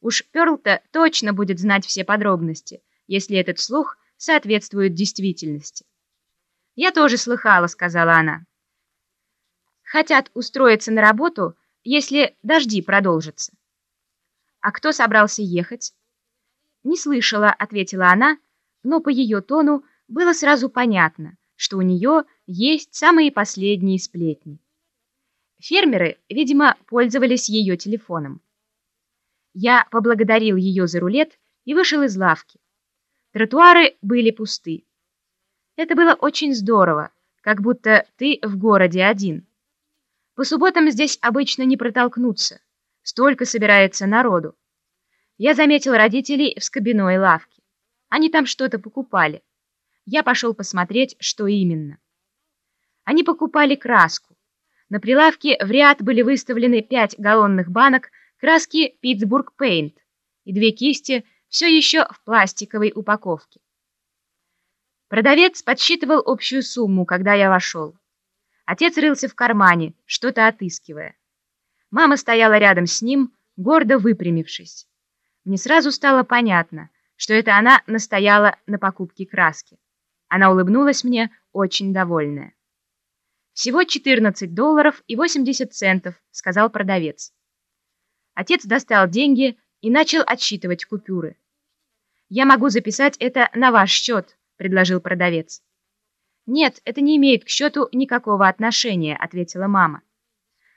Уж Пёрл-то точно будет знать все подробности, если этот слух соответствует действительности. «Я тоже слыхала», — сказала она. «Хотят устроиться на работу, если дожди продолжатся». «А кто собрался ехать?» «Не слышала», — ответила она, но по ее тону было сразу понятно, что у нее есть самые последние сплетни. Фермеры, видимо, пользовались ее телефоном. Я поблагодарил ее за рулет и вышел из лавки. Тротуары были пусты. Это было очень здорово, как будто ты в городе один. По субботам здесь обычно не протолкнуться, столько собирается народу. Я заметил родителей в скобяной лавке. Они там что-то покупали. Я пошел посмотреть, что именно. Они покупали краску. На прилавке в ряд были выставлены пять галлонных банок краски Питтсбург Пейнт и две кисти все еще в пластиковой упаковке. Продавец подсчитывал общую сумму, когда я вошел. Отец рылся в кармане, что-то отыскивая. Мама стояла рядом с ним, гордо выпрямившись. Мне сразу стало понятно, что это она настояла на покупке краски. Она улыбнулась мне, очень довольная. «Всего 14 долларов и 80 центов», — сказал продавец. Отец достал деньги и начал отсчитывать купюры. «Я могу записать это на ваш счет», — предложил продавец. «Нет, это не имеет к счету никакого отношения», — ответила мама.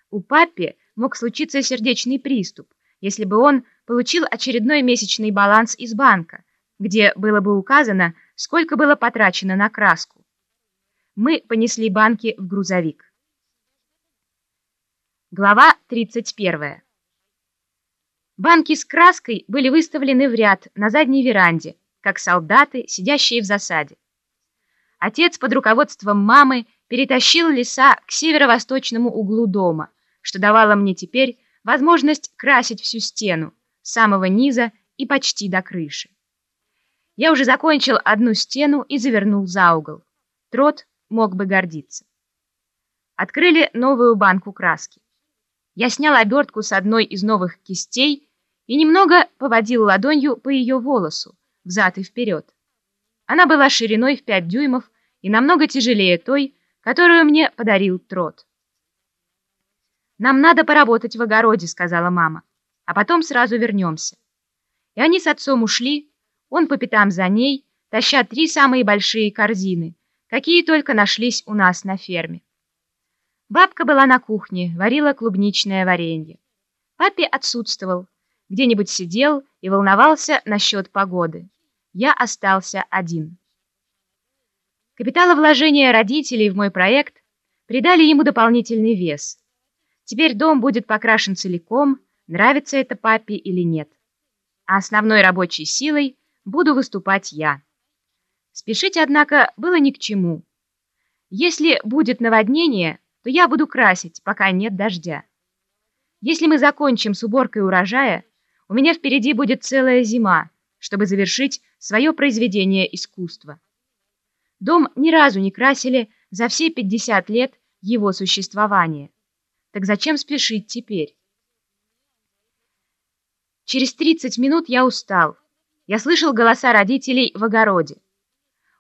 У папи мог случиться сердечный приступ, если бы он получил очередной месячный баланс из банка, где было бы указано, сколько было потрачено на краску. Мы понесли банки в грузовик. Глава 31. Банки с краской были выставлены в ряд на задней веранде, как солдаты, сидящие в засаде. Отец под руководством мамы перетащил леса к северо-восточному углу дома, что давало мне теперь возможность красить всю стену, с самого низа и почти до крыши. Я уже закончил одну стену и завернул за угол. Трот мог бы гордиться. Открыли новую банку краски. Я снял обертку с одной из новых кистей и немного поводил ладонью по ее волосу, взад и вперед. Она была шириной в 5 дюймов и намного тяжелее той, которую мне подарил Трот. «Нам надо поработать в огороде», — сказала мама, «а потом сразу вернемся». И они с отцом ушли, он по пятам за ней, таща три самые большие корзины, какие только нашлись у нас на ферме. Бабка была на кухне, варила клубничное варенье. Папе отсутствовал, где-нибудь сидел и волновался насчет погоды. Я остался один. Капиталовложения родителей в мой проект придали ему дополнительный вес. Теперь дом будет покрашен целиком, нравится это папе или нет. А основной рабочей силой буду выступать я. Спешить, однако, было ни к чему. Если будет наводнение, то я буду красить, пока нет дождя. Если мы закончим с уборкой урожая, у меня впереди будет целая зима, чтобы завершить свое произведение искусства. Дом ни разу не красили за все 50 лет его существования. Так зачем спешить теперь? Через 30 минут я устал. Я слышал голоса родителей в огороде.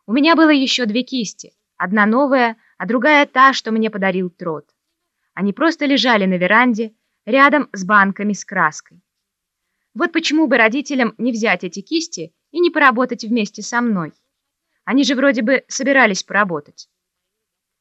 У меня было еще две кисти, одна новая, а другая та, что мне подарил Трот. Они просто лежали на веранде, рядом с банками с краской. Вот почему бы родителям не взять эти кисти и не поработать вместе со мной. Они же вроде бы собирались поработать.